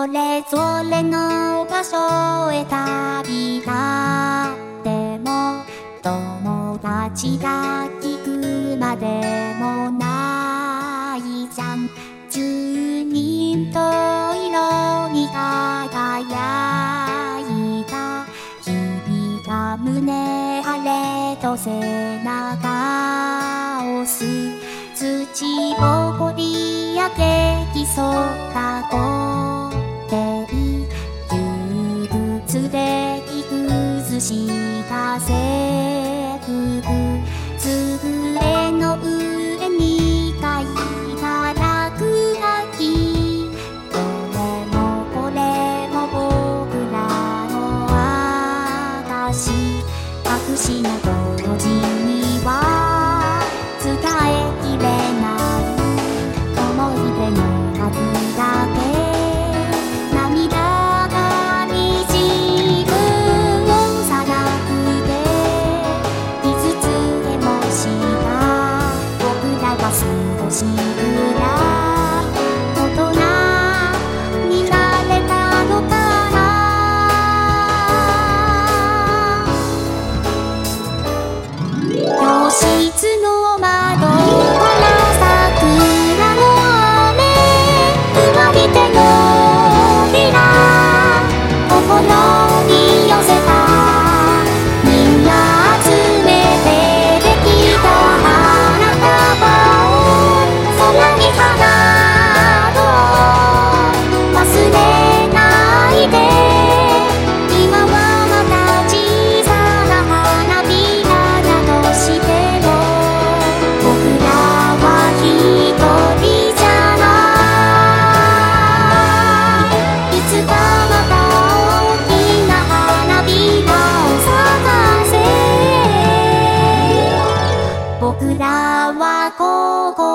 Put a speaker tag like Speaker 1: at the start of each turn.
Speaker 1: それぞれの場所へ旅立っても友達が聞くまでもないじゃん。十人十色に輝いた。日々が胸晴れと背中を押す。土ぼこりやけきそうたした制服つぶれの上に書いた落書き。どれもこれも僕らの証隠しのが高校